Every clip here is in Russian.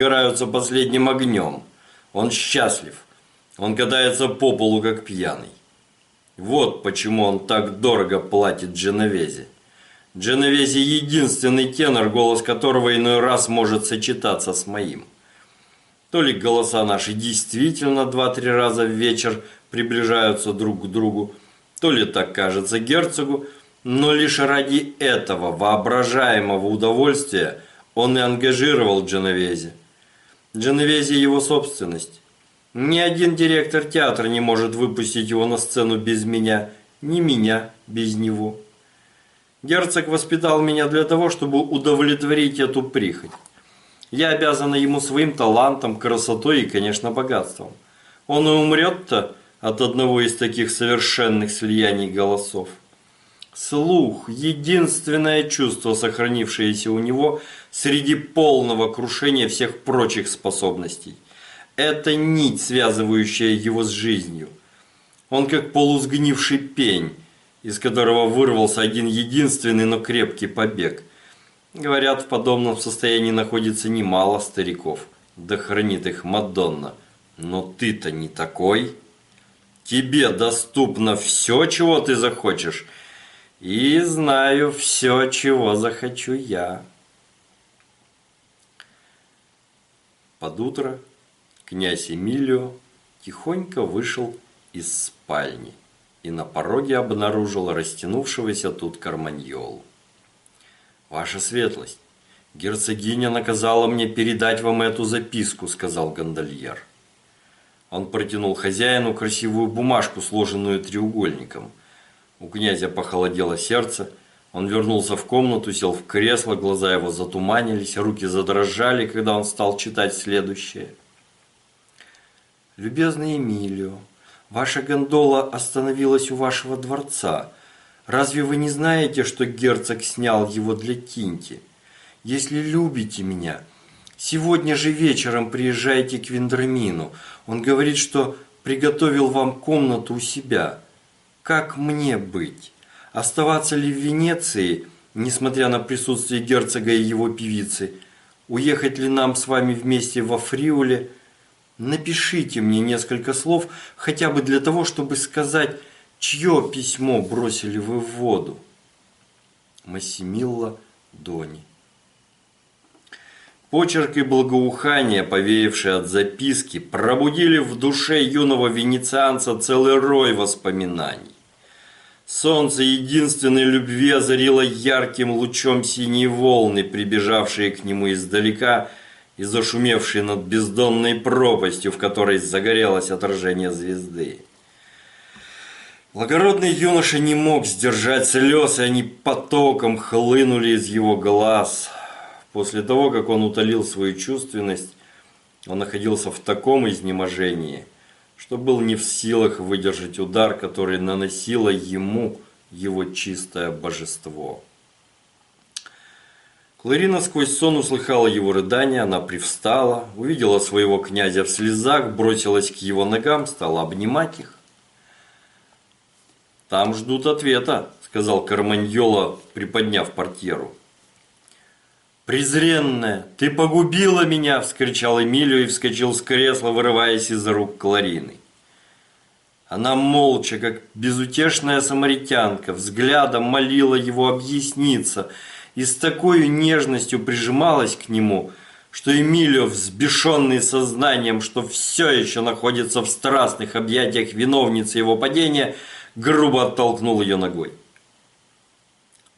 загораются последним огнем. Он счастлив. Он катается по полу, как пьяный. Вот почему он так дорого платит Дженовезе. Дженовезе единственный тенор, голос которого иной раз может сочетаться с моим. То ли голоса наши действительно два-три раза в вечер приближаются друг к другу, то ли так кажется герцогу, но лишь ради этого воображаемого удовольствия он и ангажировал Дженовезе. Дженовезе его собственность. Ни один директор театра не может выпустить его на сцену без меня, ни меня без него. Герцог воспитал меня для того, чтобы удовлетворить эту прихоть. Я обязана ему своим талантом, красотой и, конечно, богатством. Он и умрет-то от одного из таких совершенных слияний голосов. Слух – единственное чувство, сохранившееся у него среди полного крушения всех прочих способностей. Это нить, связывающая его с жизнью. Он как полусгнивший пень, из которого вырвался один единственный, но крепкий побег. Говорят, в подобном состоянии находится немало стариков. Да хранит их Мадонна. Но ты-то не такой. Тебе доступно все, чего ты захочешь. И знаю все, чего захочу я. Под утро князь Эмилио тихонько вышел из спальни и на пороге обнаружил растянувшегося тут карманьолу. «Ваша светлость, герцогиня наказала мне передать вам эту записку», – сказал гондольер. Он протянул хозяину красивую бумажку, сложенную треугольником. У князя похолодело сердце. Он вернулся в комнату, сел в кресло, глаза его затуманились, руки задрожали, когда он стал читать следующее. «Любезный Эмилио, ваша гондола остановилась у вашего дворца. Разве вы не знаете, что герцог снял его для Тинти? Если любите меня, сегодня же вечером приезжайте к Вендермину. Он говорит, что приготовил вам комнату у себя. Как мне быть? Оставаться ли в Венеции, несмотря на присутствие герцога и его певицы? Уехать ли нам с вами вместе во Фриуле? Напишите мне несколько слов, хотя бы для того, чтобы сказать Чье письмо бросили вы в воду? Массимилла Дони. Почерк и благоухание, повеявшие от записки, пробудили в душе юного венецианца целый рой воспоминаний. Солнце единственной любви озарило ярким лучом синей волны, прибежавшие к нему издалека и зашумевшие над бездонной пропастью, в которой загорелось отражение звезды. Благородный юноша не мог сдержать слез, и они потоком хлынули из его глаз. После того, как он утолил свою чувственность, он находился в таком изнеможении, что был не в силах выдержать удар, который наносило ему его чистое божество. Кларина сквозь сон услыхала его рыдания, она привстала, увидела своего князя в слезах, бросилась к его ногам, стала обнимать их. «Там ждут ответа», – сказал Карманьола, приподняв портьеру. «Презренная, ты погубила меня!» – вскричал Эмилио и вскочил с кресла, вырываясь из рук Кларины. Она молча, как безутешная самаритянка, взглядом молила его объясниться и с такой нежностью прижималась к нему, что Эмилио, взбешенный сознанием, что все еще находится в страстных объятиях виновницы его падения – грубо оттолкнул ее ногой.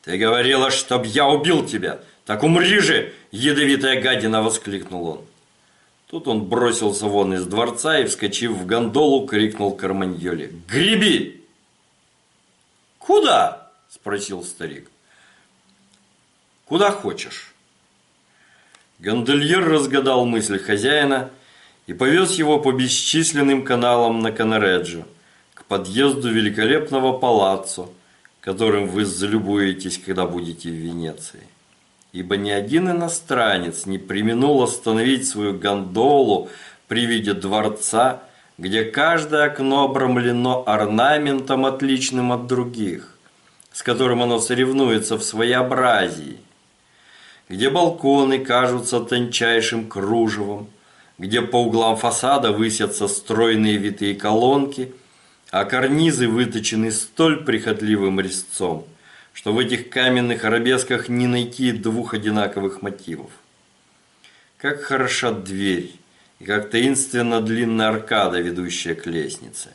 «Ты говорила, чтоб я убил тебя! Так умри же, ядовитая гадина!» – воскликнул он. Тут он бросился вон из дворца и, вскочив в гондолу, крикнул Карманьоле. «Греби!» «Куда?» – спросил старик. «Куда хочешь». Гондольер разгадал мысль хозяина и повез его по бесчисленным каналам на Канареджо – подъезду великолепного палаццо, которым вы залюбуетесь, когда будете в Венеции. Ибо ни один иностранец не применул остановить свою гондолу при виде дворца, где каждое окно обрамлено орнаментом, отличным от других, с которым оно соревнуется в своеобразии. где балконы кажутся тончайшим кружевом, где по углам фасада высятся стройные витые колонки, а карнизы выточены столь прихотливым резцом, что в этих каменных арабесках не найти двух одинаковых мотивов. Как хороша дверь, и как таинственно длинная аркада, ведущая к лестнице.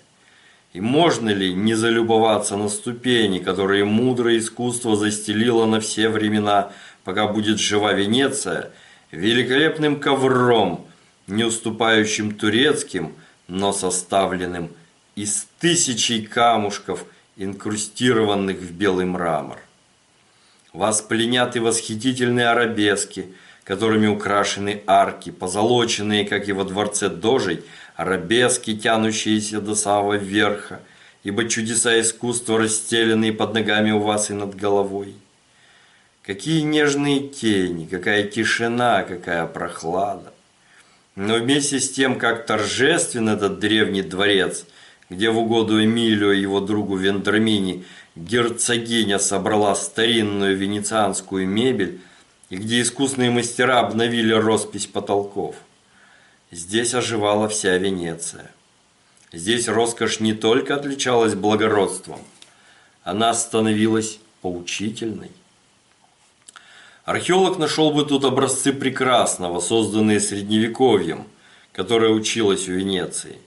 И можно ли не залюбоваться на ступени, которые мудрое искусство застелило на все времена – пока будет жива Венеция, великолепным ковром, не уступающим турецким, но составленным из тысячей камушков, инкрустированных в белый мрамор. Вас пленят и восхитительные арабески, которыми украшены арки, позолоченные, как и во дворце Дожей, арабески, тянущиеся до самого верха, ибо чудеса искусства расстеленные под ногами у вас и над головой. Какие нежные тени, какая тишина, какая прохлада. Но вместе с тем, как торжествен этот древний дворец, где в угоду Эмилио и его другу Вендермини герцогиня собрала старинную венецианскую мебель, и где искусные мастера обновили роспись потолков. Здесь оживала вся Венеция. Здесь роскошь не только отличалась благородством, она становилась поучительной. Археолог нашел бы тут образцы прекрасного, созданные средневековьем, которое училось в Венеции.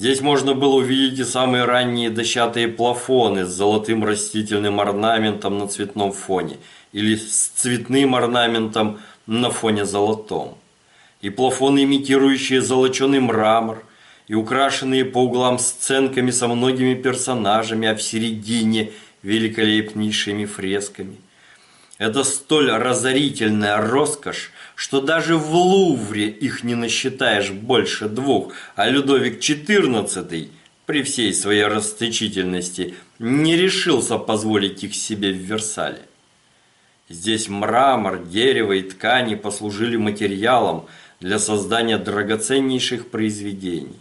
Здесь можно было увидеть и самые ранние дощатые плафоны с золотым растительным орнаментом на цветном фоне или с цветным орнаментом на фоне золотом. И плафоны, имитирующие золоченый мрамор, и украшенные по углам сценками со многими персонажами, а в середине великолепнейшими фресками – это столь разорительная роскошь, что даже в Лувре их не насчитаешь больше двух, а Людовик XIV при всей своей расточительности не решился позволить их себе в Версале. Здесь мрамор, дерево и ткани послужили материалом для создания драгоценнейших произведений.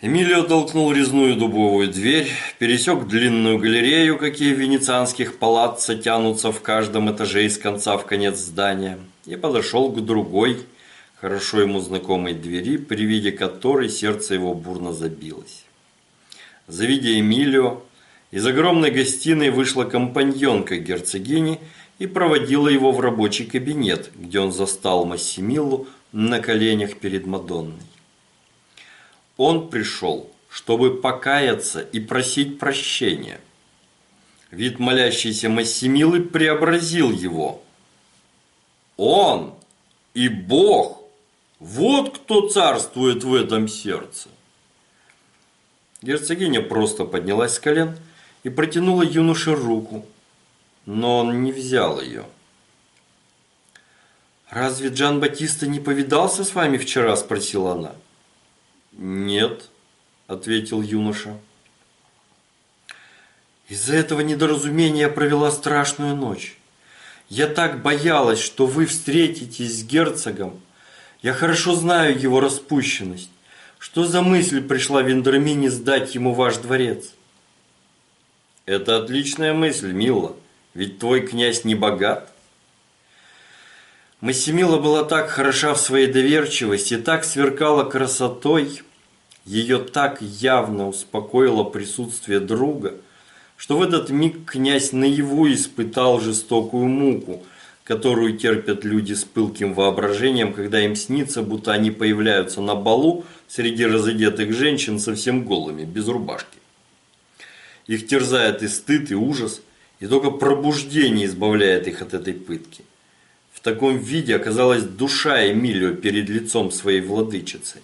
Эмилио толкнул резную дубовую дверь, пересек длинную галерею, какие в венецианских палаццо тянутся в каждом этаже из конца в конец здания, и подошел к другой, хорошо ему знакомой двери, при виде которой сердце его бурно забилось. Завидя Эмилио, из огромной гостиной вышла компаньонка герцогини и проводила его в рабочий кабинет, где он застал Массимилу на коленях перед Мадонной. Он пришел, чтобы покаяться и просить прощения. Вид молящейся Массимилы преобразил его. Он и Бог, вот кто царствует в этом сердце. Герцогиня просто поднялась с колен и протянула юноше руку, но он не взял ее. «Разве Джан Батиста не повидался с вами вчера?» – спросила она. «Нет», – ответил юноша. «Из-за этого недоразумения провела страшную ночь. Я так боялась, что вы встретитесь с герцогом. Я хорошо знаю его распущенность. Что за мысль пришла Вендермине сдать ему ваш дворец?» «Это отличная мысль, Мила, ведь твой князь не богат». Массимила была так хороша в своей доверчивости, так сверкала красотой, ее так явно успокоило присутствие друга, что в этот миг князь наяву испытал жестокую муку, которую терпят люди с пылким воображением, когда им снится, будто они появляются на балу среди разодетых женщин совсем голыми, без рубашки. Их терзает и стыд, и ужас, и только пробуждение избавляет их от этой пытки таком виде оказалась душа Эмилио перед лицом своей владычицы.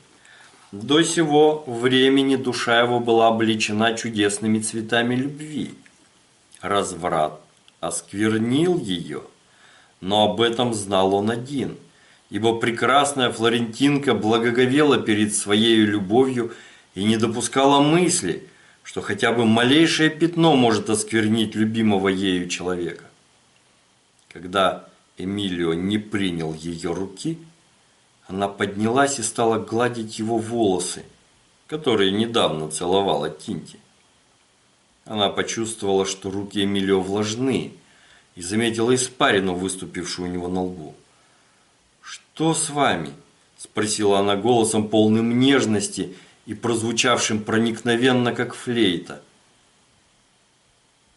До сего времени душа его была обличена чудесными цветами любви. Разврат осквернил ее, но об этом знал он один, ибо прекрасная флорентинка благоговела перед своей любовью и не допускала мысли, что хотя бы малейшее пятно может осквернить любимого ею человека. Когда Эмилио не принял ее руки, она поднялась и стала гладить его волосы, которые недавно целовала Тинти. Она почувствовала, что руки Эмилио влажны, и заметила испарину, выступившую у него на лбу. «Что с вами?» – спросила она голосом полным нежности и прозвучавшим проникновенно, как флейта.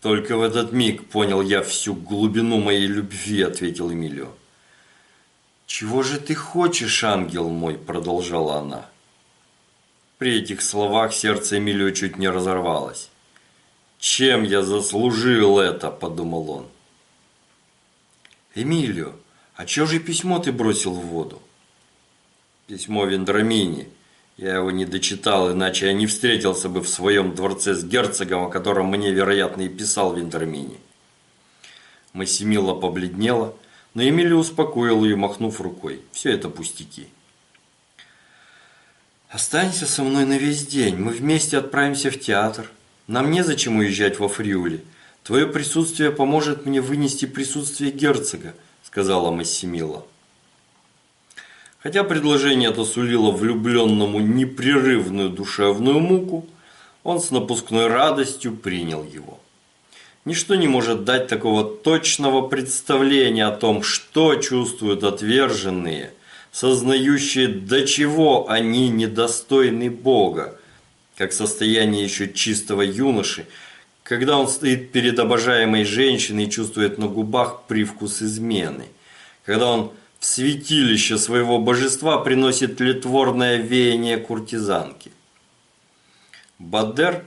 «Только в этот миг понял я всю глубину моей любви», – ответил Эмилио. «Чего же ты хочешь, ангел мой?» – продолжала она. При этих словах сердце Эмилио чуть не разорвалось. «Чем я заслужил это?» – подумал он. «Эмилио, а чё же письмо ты бросил в воду?» «Письмо Вендрамини. Я его не дочитал, иначе я не встретился бы в своем дворце с герцогом, о котором мне, вероятно, и писал Вендрамини». Массимила побледнела, но Эмилио успокоил ее, махнув рукой. «Все это пустяки». «Останься со мной на весь день. Мы вместе отправимся в театр. Нам незачем уезжать во Фриуле. Твое присутствие поможет мне вынести присутствие герцога», – сказала Массимила. Хотя предложение это сулило влюбленному непрерывную душевную муку, он с напускной радостью принял его. Ничто не может дать такого точного представления о том, что чувствуют отверженные – сознающие, до чего они недостойны Бога, как состояние еще чистого юноши, когда он стоит перед обожаемой женщиной и чувствует на губах привкус измены, когда он в святилище своего божества приносит тлетворное веяние куртизанки. Бадер,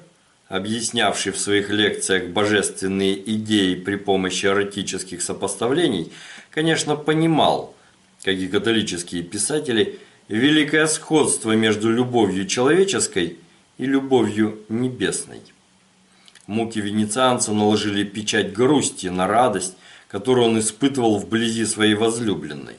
объяснявший в своих лекциях божественные идеи при помощи эротических сопоставлений, конечно, понимал – как и католические писатели, великое сходство между любовью человеческой и любовью небесной. Муки венецианца наложили печать грусти на радость, которую он испытывал вблизи своей возлюбленной.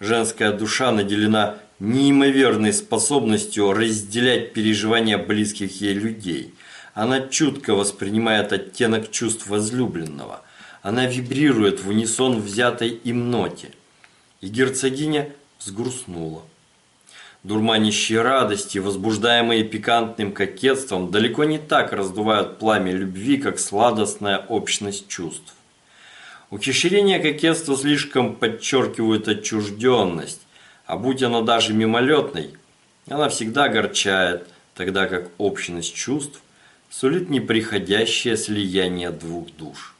Женская душа наделена неимоверной способностью разделять переживания близких ей людей. Она чутко воспринимает оттенок чувств возлюбленного. Она вибрирует в унисон взятой им ноте и герцогиня взгрустнула. Дурманящие радости, возбуждаемые пикантным кокетством, далеко не так раздувают пламя любви, как сладостная общность чувств. Ухищрение кокетства слишком подчеркивают отчужденность, а будь она даже мимолетной, она всегда огорчает, тогда как общность чувств сулит неприходящее слияние двух душ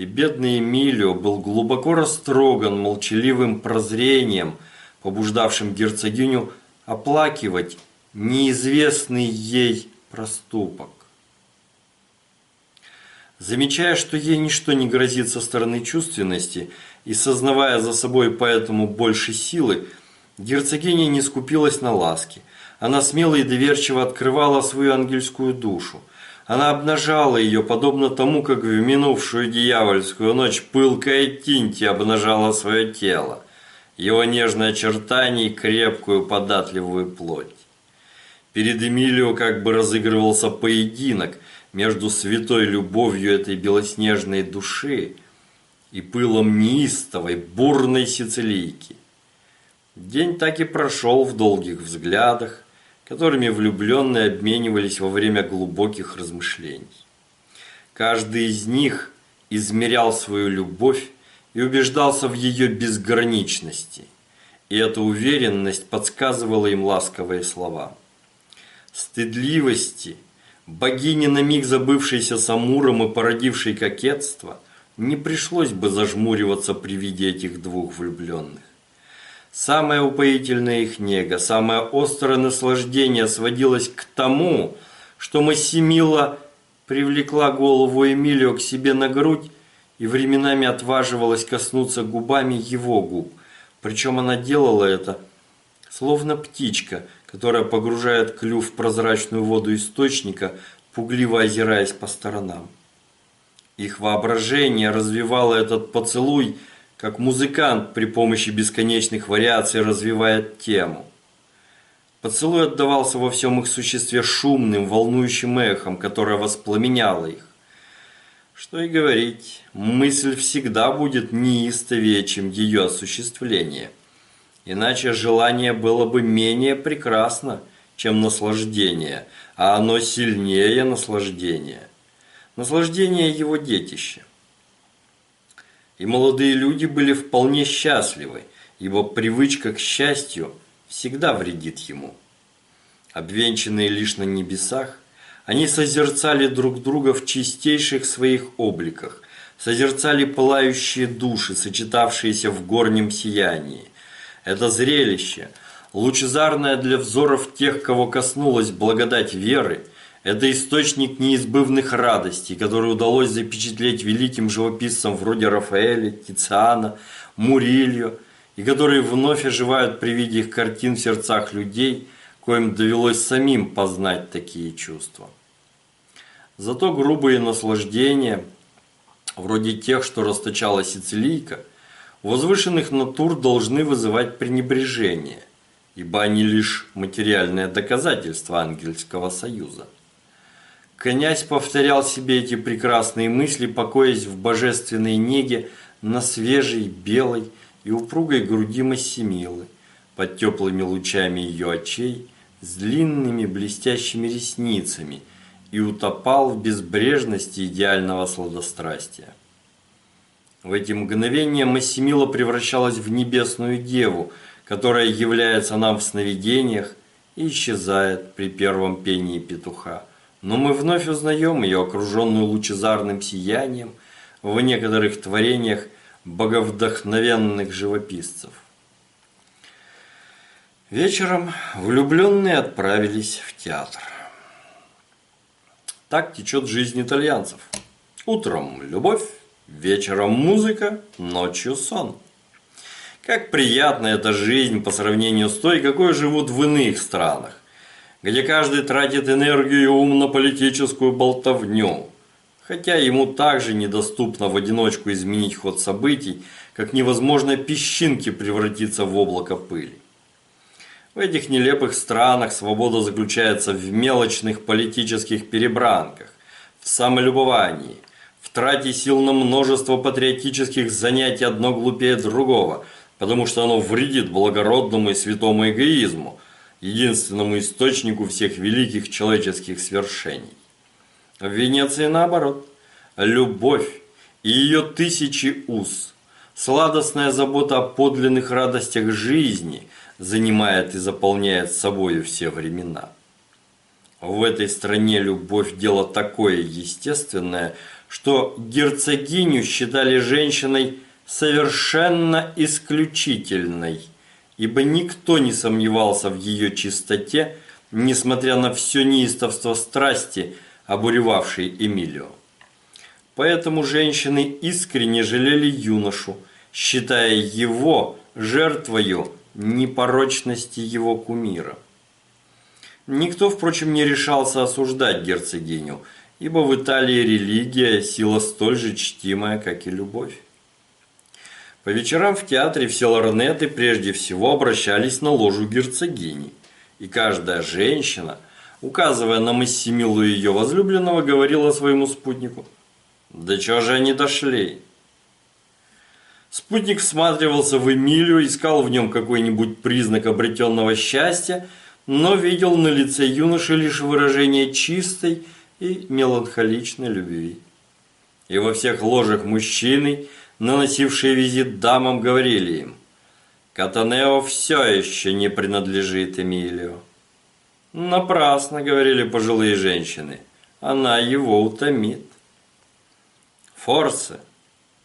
и бедный Эмилио был глубоко растроган молчаливым прозрением, побуждавшим герцогиню оплакивать неизвестный ей проступок. Замечая, что ей ничто не грозит со стороны чувственности, и сознавая за собой поэтому больше силы, герцогиня не скупилась на ласки. Она смело и доверчиво открывала свою ангельскую душу. Она обнажала ее, подобно тому, как в минувшую дьявольскую ночь пылкая Тинти обнажала свое тело, его нежные очертания и крепкую податливую плоть. Перед Эмилио как бы разыгрывался поединок между святой любовью этой белоснежной души и пылом неистовой, бурной сицилийки. День так и прошел в долгих взглядах, которыми влюбленные обменивались во время глубоких размышлений. Каждый из них измерял свою любовь и убеждался в ее безграничности, и эта уверенность подсказывала им ласковые слова. Стыдливости, богини на миг забывшейся Самуром и породившей кокетство, не пришлось бы зажмуриваться при виде этих двух влюбленных. Самая упоительная их нега, самое острое наслаждение сводилось к тому, что Массимила привлекла голову Эмилио к себе на грудь и временами отваживалась коснуться губами его губ. Причем она делала это, словно птичка, которая погружает клюв в прозрачную воду источника, пугливо озираясь по сторонам. Их воображение развивало этот поцелуй – как музыкант при помощи бесконечных вариаций развивает тему. Поцелуй отдавался во всем их существе шумным, волнующим эхом, которое воспламеняло их. Что и говорить, мысль всегда будет неистовее, чем ее осуществление. Иначе желание было бы менее прекрасно, чем наслаждение, а оно сильнее наслаждения. Наслаждение его детище. и молодые люди были вполне счастливы, ибо привычка к счастью всегда вредит ему. Обвенчанные лишь на небесах, они созерцали друг друга в чистейших своих обликах, созерцали пылающие души, сочетавшиеся в горнем сиянии. Это зрелище, лучезарное для взоров тех, кого коснулась благодать веры, это источник неизбывных радостей, который удалось запечатлеть великим живописцам вроде Рафаэля, Тициана, Мурильо, и которые вновь оживают при виде их картин в сердцах людей, коим довелось самим познать такие чувства. Зато грубые наслаждения, вроде тех, что расточала Сицилийка, возвышенных натур должны вызывать пренебрежение, ибо они лишь материальное доказательство ангельского союза. Князь повторял себе эти прекрасные мысли, покоясь в божественной неге на свежей, белой и упругой груди Массимилы, под теплыми лучами ее очей, с длинными блестящими ресницами и утопал в безбрежности идеального сладострастия. В эти мгновения Массимила превращалась в небесную деву, которая является нам в сновидениях и исчезает при первом пении петуха но мы вновь узнаем ее, окруженную лучезарным сиянием, в некоторых творениях боговдохновенных живописцев. Вечером влюбленные отправились в театр. Так течет жизнь итальянцев. Утром любовь, вечером музыка, ночью сон. Как приятна эта жизнь по сравнению с той, какой живут в иных странах где каждый тратит энергию и ум на политическую болтовню, хотя ему также недоступно в одиночку изменить ход событий, как невозможно песчинки превратиться в облако пыли. В этих нелепых странах свобода заключается в мелочных политических перебранках, в самолюбовании, в трате сил на множество патриотических занятий одно глупее другого, потому что оно вредит благородному и святому эгоизму – единственному источнику всех великих человеческих свершений. В Венеции наоборот. Любовь и ее тысячи уз, сладостная забота о подлинных радостях жизни занимает и заполняет собою все времена. В этой стране любовь – дело такое естественное, что герцогиню считали женщиной совершенно исключительной – ибо никто не сомневался в ее чистоте, несмотря на все неистовство страсти, обуревавшей Эмилио. Поэтому женщины искренне жалели юношу, считая его жертвою непорочности его кумира. Никто, впрочем, не решался осуждать герцогиню, ибо в Италии религия – сила столь же чтимая, как и любовь. По вечерам в театре все лорнеты прежде всего обращались на ложу герцогини, и каждая женщина, указывая на Массимилу ее возлюбленного, говорила своему спутнику «Да чего же они дошли?» Спутник всматривался в Эмилию, искал в нем какой-нибудь признак обретенного счастья, но видел на лице юноши лишь выражение чистой и меланхоличной любви. И во всех ложах мужчины – наносившие визит дамам, говорили им, «Катанео все еще не принадлежит Эмилио». Напрасно, говорили пожилые женщины, она его утомит. Форсе,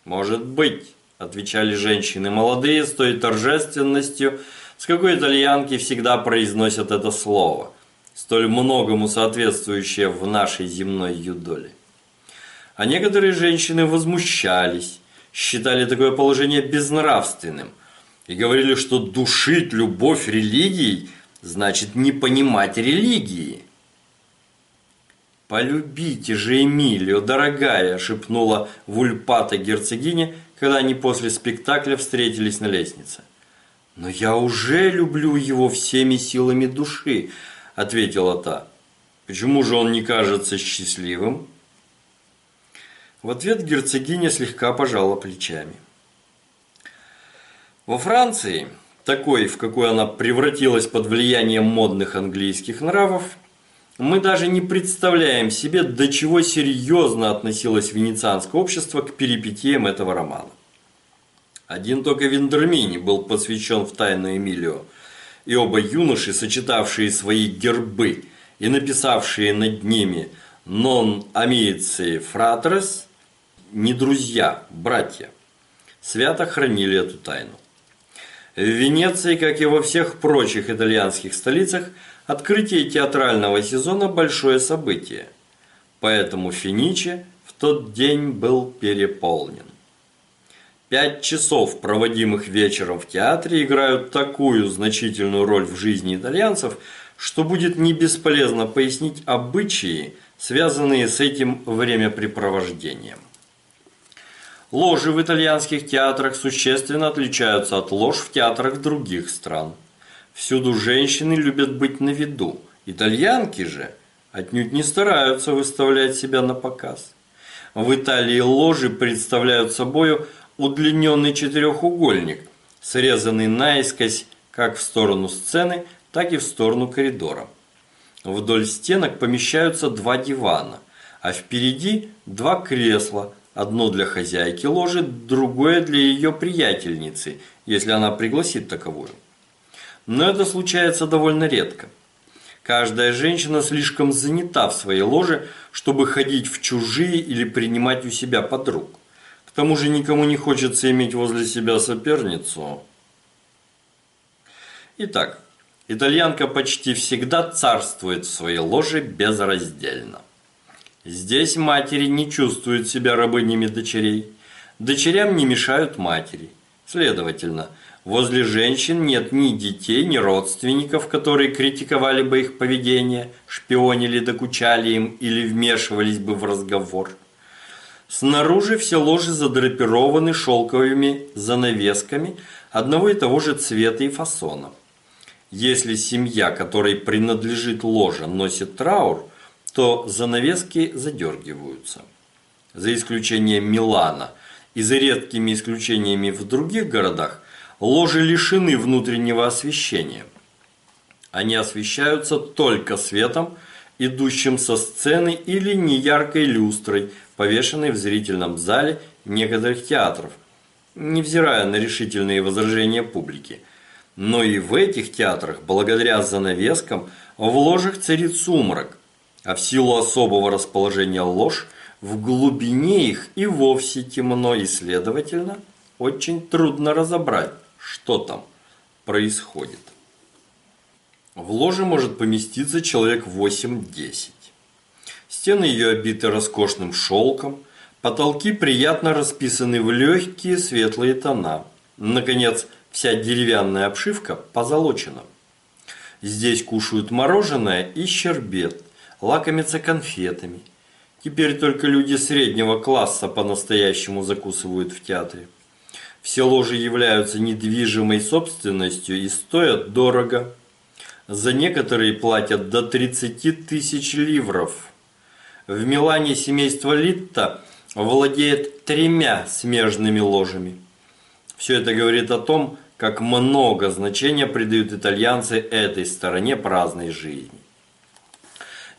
может быть, отвечали женщины молодые с той торжественностью, с какой итальянки всегда произносят это слово, столь многому соответствующее в нашей земной юдоле. А некоторые женщины возмущались, считали такое положение безнравственным и говорили, что душить любовь религией значит не понимать религии. «Полюбите же Эмилию, дорогая!» – шепнула Вульпата герцогиня, когда они после спектакля встретились на лестнице. «Но я уже люблю его всеми силами души», – ответила та. «Почему же он не кажется счастливым?» В ответ герцогиня слегка пожала плечами. Во Франции, такой, в какой она превратилась под влиянием модных английских нравов, мы даже не представляем себе, до чего серьезно относилось венецианское общество к перипетиям этого романа. Один только Вендермини был посвящен в тайну Эмилио, и оба юноши, сочетавшие свои гербы и написавшие над ними «Non amici fratres» – не друзья, братья, свято хранили эту тайну. В Венеции, как и во всех прочих итальянских столицах, открытие театрального сезона – большое событие. Поэтому Финиче в тот день был переполнен. Пять часов, проводимых вечером в театре, играют такую значительную роль в жизни итальянцев, что будет не бесполезно пояснить обычаи, связанные с этим времяпрепровождением. Ложи в итальянских театрах существенно отличаются от лож в театрах других стран. Всюду женщины любят быть на виду, итальянки же отнюдь не стараются выставлять себя на показ. В Италии ложи представляют собою удлиненный четырехугольник, срезанный наискось как в сторону сцены, так и в сторону коридора. Вдоль стенок помещаются два дивана, а впереди два кресла, одно для хозяйки ложи, другое для ее приятельницы, если она пригласит таковую. Но это случается довольно редко. Каждая женщина слишком занята в своей ложе, чтобы ходить в чужие или принимать у себя подруг. К тому же никому не хочется иметь возле себя соперницу. Итак, итальянка почти всегда царствует в своей ложе безраздельно. Здесь матери не чувствуют себя рабынями дочерей. Дочерям не мешают матери. Следовательно, возле женщин нет ни детей, ни родственников, которые критиковали бы их поведение, шпионили, докучали им или вмешивались бы в разговор. Снаружи все ложи задрапированы шелковыми занавесками одного и того же цвета и фасона. Если семья, которой принадлежит ложа, носит траур, то занавески задергиваются. За исключением Милана и за редкими исключениями в других городах, ложи лишены внутреннего освещения. Они освещаются только светом, идущим со сцены или неяркой люстрой, повешенной в зрительном зале некоторых театров, невзирая на решительные возражения публики. Но и в этих театрах, благодаря занавескам, в ложах царит сумрак, а в силу особого расположения лож, в глубине их и вовсе темно и, следовательно, очень трудно разобрать, что там происходит. В ложе может поместиться человек 8-10. Стены ее обиты роскошным шелком, потолки приятно расписаны в легкие светлые тона. Наконец, вся деревянная обшивка позолочена. Здесь кушают мороженое и щербет, лакомятся конфетами. Теперь только люди среднего класса по-настоящему закусывают в театре. Все ложи являются недвижимой собственностью и стоят дорого. За некоторые платят до 30 тысяч ливров. В Милане семейство Литта владеет тремя смежными ложами. Все это говорит о том, как много значения придают итальянцы этой стороне праздной жизни.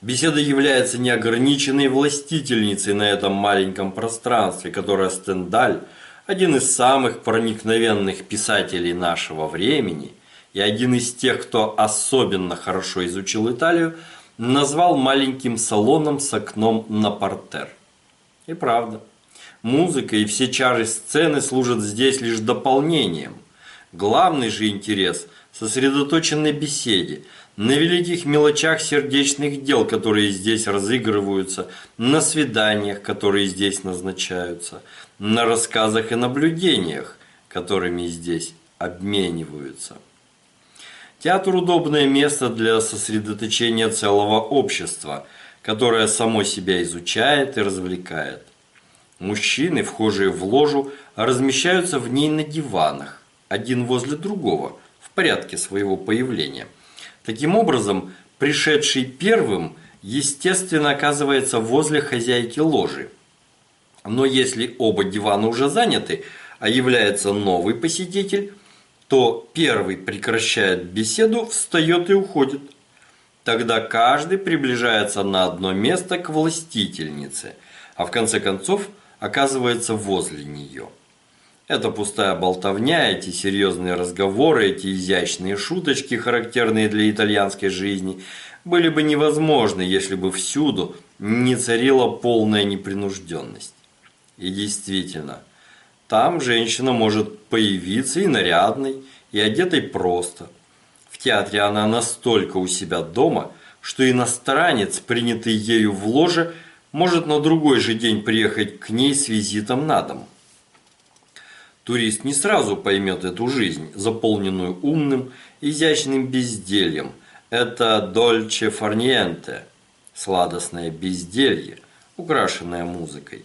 Беседа является неограниченной властительницей на этом маленьком пространстве, которое Стендаль, один из самых проникновенных писателей нашего времени и один из тех, кто особенно хорошо изучил Италию, назвал маленьким салоном с окном на портер. И правда, музыка и все чары сцены служат здесь лишь дополнением. Главный же интерес сосредоточен на беседе, на великих мелочах сердечных дел, которые здесь разыгрываются, на свиданиях, которые здесь назначаются, на рассказах и наблюдениях, которыми здесь обмениваются. Театр – удобное место для сосредоточения целого общества, которое само себя изучает и развлекает. Мужчины, вхожие в ложу, размещаются в ней на диванах, один возле другого, в порядке своего появления. Таким образом, пришедший первым, естественно, оказывается возле хозяйки ложи. Но если оба дивана уже заняты, а является новый посетитель – то первый прекращает беседу, встает и уходит. Тогда каждый приближается на одно место к властительнице, а в конце концов оказывается возле нее. Эта пустая болтовня, эти серьезные разговоры, эти изящные шуточки, характерные для итальянской жизни, были бы невозможны, если бы всюду не царила полная непринужденность. И действительно, там женщина может появиться и нарядной, и одетой просто. В театре она настолько у себя дома, что иностранец, принятый ею в ложе, может на другой же день приехать к ней с визитом на дом. Турист не сразу поймет эту жизнь, заполненную умным, изящным бездельем. Это дольче фарниенте, сладостное безделье, украшенное музыкой.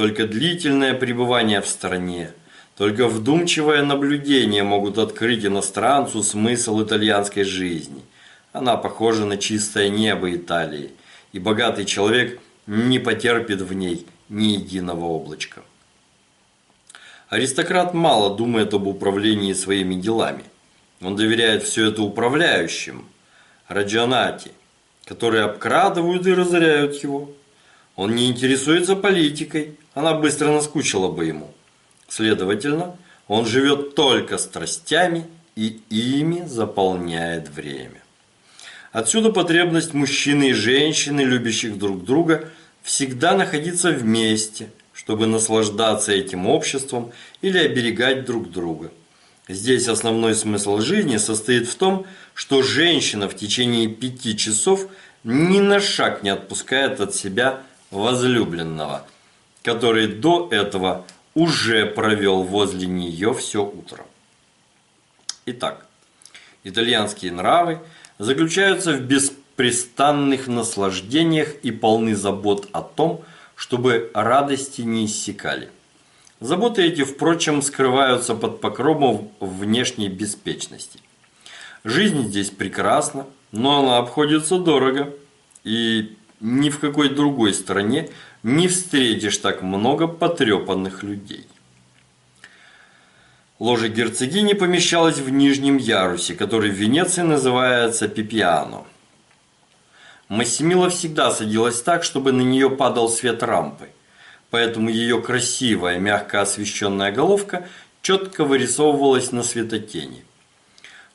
Только длительное пребывание в стране, только вдумчивое наблюдение могут открыть иностранцу смысл итальянской жизни. Она похожа на чистое небо Италии, и богатый человек не потерпит в ней ни единого облачка. Аристократ мало думает об управлении своими делами. Он доверяет все это управляющим, раджанати, которые обкрадывают и разоряют его. Он не интересуется политикой, она быстро наскучила бы ему. Следовательно, он живет только страстями и ими заполняет время. Отсюда потребность мужчины и женщины, любящих друг друга, всегда находиться вместе, чтобы наслаждаться этим обществом или оберегать друг друга. Здесь основной смысл жизни состоит в том, что женщина в течение пяти часов ни на шаг не отпускает от себя возлюбленного, который до этого уже провел возле нее все утро. Итак, итальянские нравы заключаются в беспрестанных наслаждениях и полны забот о том, чтобы радости не иссякали. Заботы эти, впрочем, скрываются под покровом внешней беспечности. Жизнь здесь прекрасна, но она обходится дорого, и ни в какой другой стране не встретишь так много потрепанных людей. Ложе герцогини помещалось в нижнем ярусе, который в Венеции называется пипиано. Массимила всегда садилась так, чтобы на нее падал свет рампы, поэтому ее красивая, мягко освещенная головка четко вырисовывалась на светотени.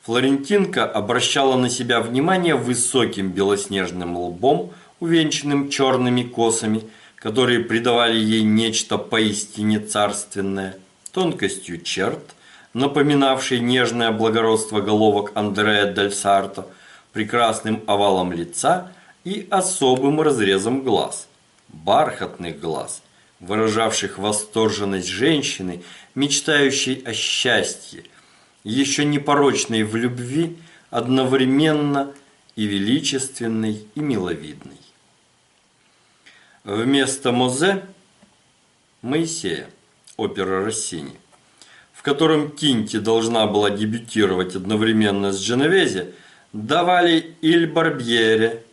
Флорентинка обращала на себя внимание высоким белоснежным лбом, увенчанным черными косами – которые придавали ей нечто поистине царственное, тонкостью черт, напоминавшей нежное благородство головок Андреа Дель Сарто, прекрасным овалом лица и особым разрезом глаз, бархатных глаз, выражавших восторженность женщины, мечтающей о счастье, еще непорочной в любви, одновременно и величественной, и миловидной. Вместо Мозе – Моисея, опера Россини, в котором Тинти должна была дебютировать одновременно с Дженовезе, давали Иль Барбьере,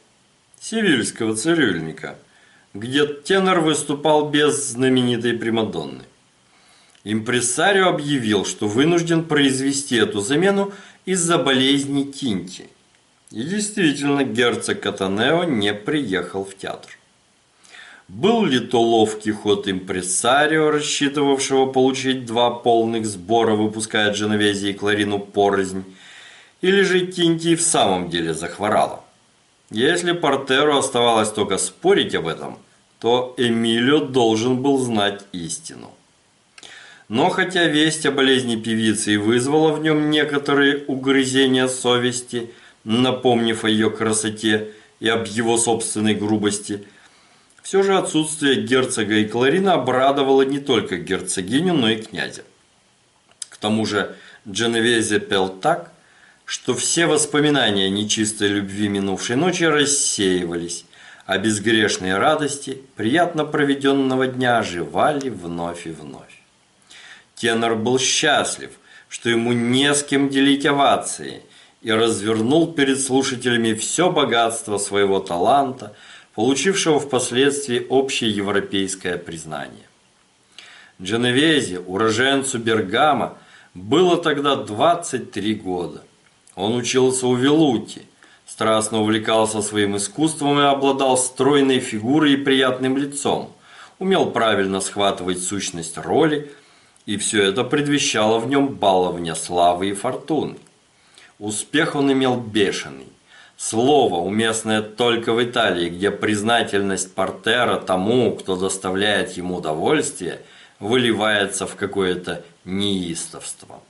сивильского цирюльника, где тенор выступал без знаменитой Примадонны. Импрессарио объявил, что вынужден произвести эту замену из-за болезни Тинти. И действительно, герцог Катанео не приехал в театр. Был ли то ловкий ход импрессарио, рассчитывавшего получить два полных сбора, выпуская Дженовезе и Кларину порознь, или же Тинти в самом деле захворала? Если Портеру оставалось только спорить об этом, то Эмилио должен был знать истину. Но хотя весть о болезни певицы и вызвала в нем некоторые угрызения совести, напомнив о ее красоте и об его собственной грубости – все же отсутствие герцога и Кларина обрадовало не только герцогиню, но и князя. К тому же Дженовезе пел так, что все воспоминания нечистой любви минувшей ночи рассеивались, а безгрешные радости приятно проведенного дня оживали вновь и вновь. Тенор был счастлив, что ему не с кем делить овации, и развернул перед слушателями все богатство своего таланта – получившего впоследствии общеевропейское признание. Дженовезе, уроженцу Бергама, было тогда 23 года. Он учился у Велути, страстно увлекался своим искусством и обладал стройной фигурой и приятным лицом, умел правильно схватывать сущность роли, И все это предвещало в нем баловня славы и фортуны. Успех он имел бешеный. Слово, уместное только в Италии, где признательность портера тому, кто доставляет ему удовольствие, выливается в какое-то неистовство.